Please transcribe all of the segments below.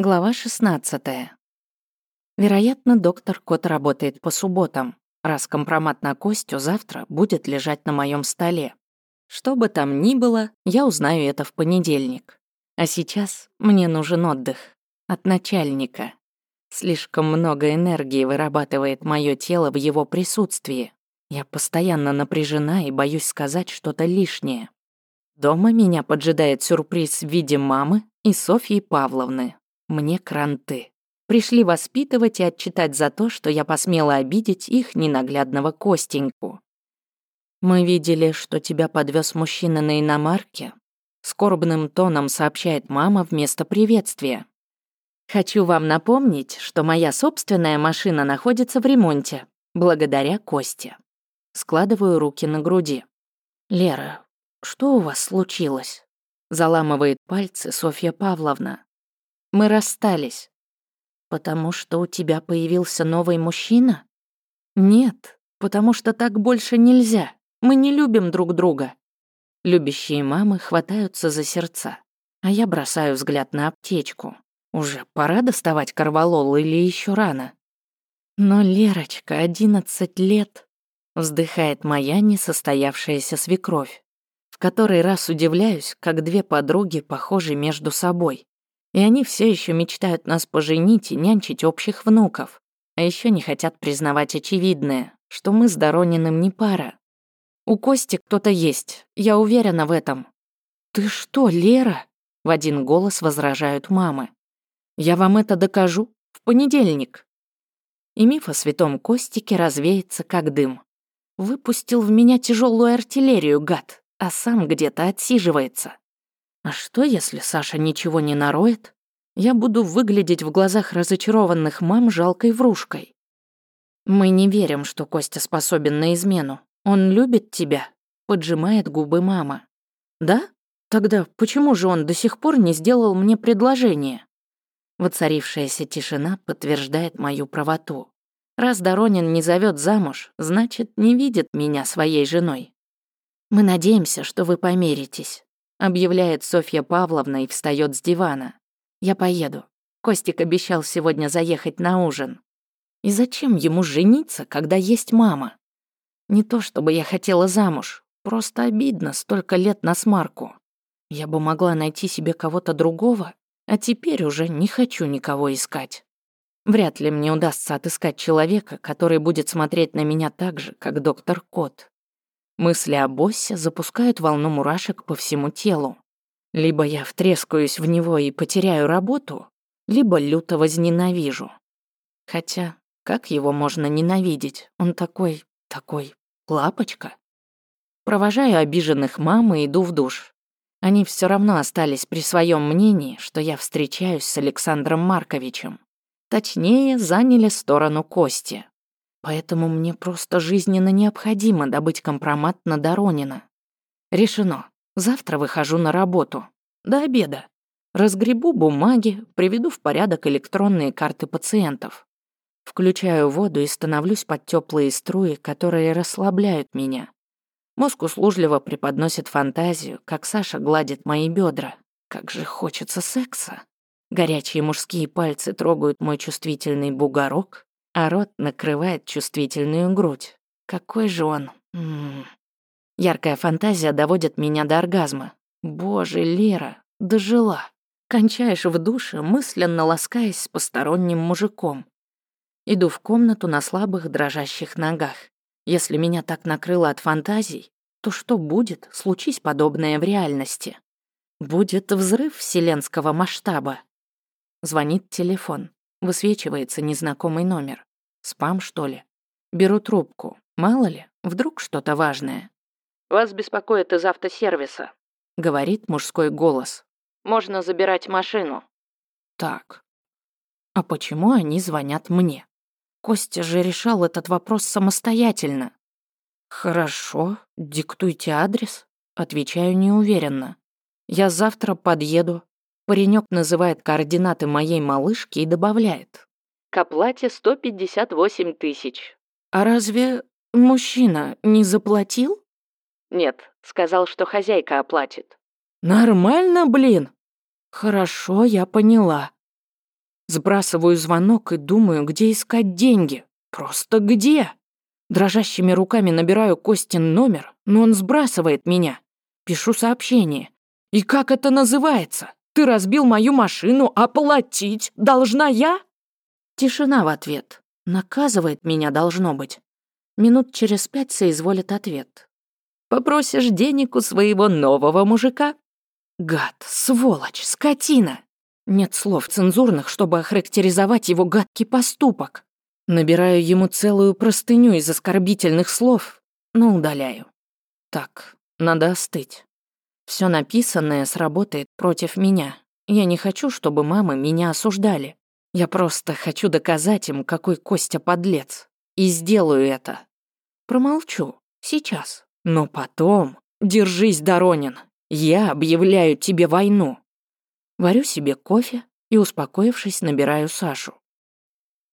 Глава 16. Вероятно, доктор Кот работает по субботам, раз компромат на Костю завтра будет лежать на моем столе. Что бы там ни было, я узнаю это в понедельник. А сейчас мне нужен отдых. От начальника. Слишком много энергии вырабатывает мое тело в его присутствии. Я постоянно напряжена и боюсь сказать что-то лишнее. Дома меня поджидает сюрприз в виде мамы и Софьи Павловны, мне кранты. Пришли воспитывать и отчитать за то, что я посмела обидеть их ненаглядного Костеньку. «Мы видели, что тебя подвез мужчина на иномарке», скорбным тоном сообщает мама вместо приветствия. «Хочу вам напомнить, что моя собственная машина находится в ремонте, благодаря Косте». Складываю руки на груди. «Лера, что у вас случилось?» Заламывает пальцы Софья Павловна. Мы расстались. Потому что у тебя появился новый мужчина? Нет, потому что так больше нельзя. Мы не любим друг друга. Любящие мамы хватаются за сердца, а я бросаю взгляд на аптечку. Уже пора доставать корвалол или еще рано? Но Лерочка, одиннадцать лет, вздыхает моя несостоявшаяся свекровь. В который раз удивляюсь, как две подруги похожи между собой. И они все еще мечтают нас поженить и нянчить общих внуков. А еще не хотят признавать очевидное, что мы с Дорониным не пара. У Кости кто-то есть, я уверена в этом. «Ты что, Лера?» — в один голос возражают мамы. «Я вам это докажу в понедельник». И миф о святом Костике развеется, как дым. Выпустил в меня тяжелую артиллерию, гад, а сам где-то отсиживается. А что, если Саша ничего не нароет? Я буду выглядеть в глазах разочарованных мам жалкой врушкой. Мы не верим, что Костя способен на измену. Он любит тебя, поджимает губы мама. Да? Тогда почему же он до сих пор не сделал мне предложение? Воцарившаяся тишина подтверждает мою правоту. Раз Доронин не зовет замуж, значит, не видит меня своей женой. Мы надеемся, что вы помиритесь объявляет Софья Павловна и встает с дивана. Я поеду. Костик обещал сегодня заехать на ужин. И зачем ему жениться, когда есть мама? Не то чтобы я хотела замуж, просто обидно столько лет на смарку. Я бы могла найти себе кого-то другого, а теперь уже не хочу никого искать. Вряд ли мне удастся отыскать человека, который будет смотреть на меня так же, как доктор Кот. Мысли о боссе запускают волну мурашек по всему телу. Либо я втрескаюсь в него и потеряю работу, либо люто возненавижу. Хотя, как его можно ненавидеть? Он такой, такой, лапочка. Провожаю обиженных мам и иду в душ. Они все равно остались при своем мнении, что я встречаюсь с Александром Марковичем. Точнее, заняли сторону Кости. Поэтому мне просто жизненно необходимо добыть компромат на Доронина. Решено. Завтра выхожу на работу. До обеда. Разгребу бумаги, приведу в порядок электронные карты пациентов. Включаю воду и становлюсь под теплые струи, которые расслабляют меня. Мозг услужливо преподносит фантазию, как Саша гладит мои бедра. Как же хочется секса. Горячие мужские пальцы трогают мой чувствительный бугорок, а рот накрывает чувствительную грудь. Какой же он... М -м -м. Яркая фантазия доводит меня до оргазма. Боже, Лера, дожила. Кончаешь в душе, мысленно ласкаясь с посторонним мужиком. Иду в комнату на слабых дрожащих ногах. Если меня так накрыло от фантазий, то что будет, случись подобное в реальности? Будет взрыв вселенского масштаба. Звонит телефон. Высвечивается незнакомый номер. Спам, что ли? Беру трубку. Мало ли, вдруг что-то важное. «Вас беспокоит из автосервиса», — говорит мужской голос. «Можно забирать машину». Так. А почему они звонят мне? Костя же решал этот вопрос самостоятельно. «Хорошо, диктуйте адрес», — отвечаю неуверенно. «Я завтра подъеду». Паренек называет координаты моей малышки и добавляет. К оплате 158 тысяч. А разве мужчина не заплатил? Нет, сказал, что хозяйка оплатит. Нормально, блин. Хорошо, я поняла. Сбрасываю звонок и думаю, где искать деньги. Просто где? Дрожащими руками набираю Костин номер, но он сбрасывает меня. Пишу сообщение. «И как это называется? Ты разбил мою машину, а платить должна я?» Тишина в ответ. Наказывает меня, должно быть. Минут через пять соизволит ответ. «Попросишь денег у своего нового мужика?» Гад, сволочь, скотина. Нет слов цензурных, чтобы охарактеризовать его гадкий поступок. Набираю ему целую простыню из оскорбительных слов, но удаляю. Так, надо остыть. Все написанное сработает против меня. Я не хочу, чтобы мамы меня осуждали. Я просто хочу доказать им, какой Костя подлец. И сделаю это. Промолчу. Сейчас. Но потом... Держись, Доронин. Я объявляю тебе войну. Варю себе кофе и, успокоившись, набираю Сашу.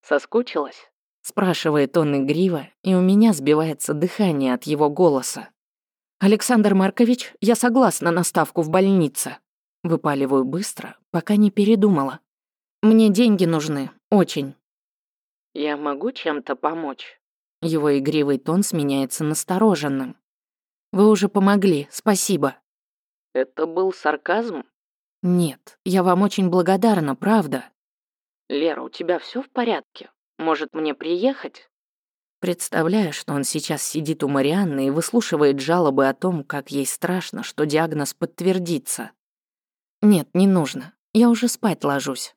Соскучилась? Спрашивает он игриво, и у меня сбивается дыхание от его голоса. «Александр Маркович, я согласна на ставку в больнице». Выпаливаю быстро, пока не передумала. «Мне деньги нужны, очень». «Я могу чем-то помочь?» Его игривый тон сменяется настороженным. «Вы уже помогли, спасибо». «Это был сарказм?» «Нет, я вам очень благодарна, правда». «Лера, у тебя все в порядке? Может, мне приехать?» Представляю, что он сейчас сидит у Марианны и выслушивает жалобы о том, как ей страшно, что диагноз подтвердится. «Нет, не нужно. Я уже спать ложусь».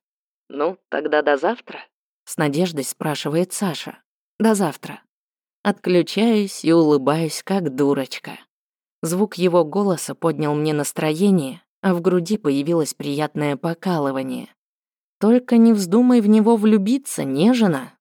«Ну, тогда до завтра?» С надеждой спрашивает Саша. «До завтра». Отключаюсь и улыбаюсь, как дурочка. Звук его голоса поднял мне настроение, а в груди появилось приятное покалывание. Только не вздумай в него влюбиться, нежена.